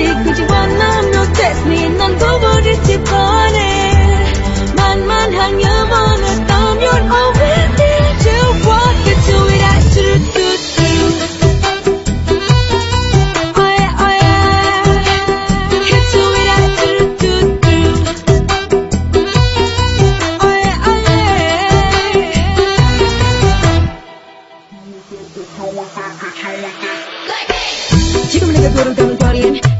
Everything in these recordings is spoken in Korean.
Oh Oh oh Oh oh 지금 내가 걸어가는 거리엔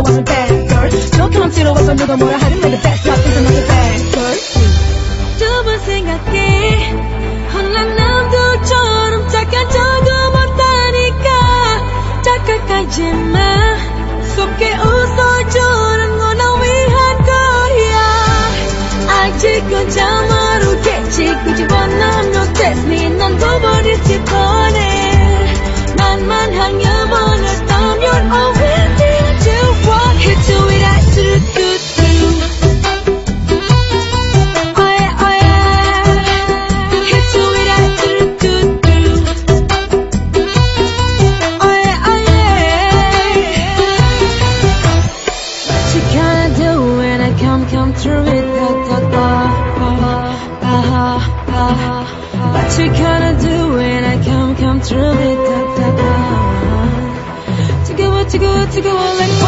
I was a bad girl No 탐지로 와서 누가 뭐라 하든 내가 that's not this another bad girl 두번 생각해. 혼란남도처럼 착한 적은 없다니까. 착각하지 마. 속게 웃어주는 건나 위한 거야. 아직은 잘 모르겠지. 굳이 원하면 됐니? 난 두번 일찍 보내. 만만 항여 come, come through it, da da da, ba ba ba. What you gonna do when I come, come through it, da da da? To go, to go, to go, like.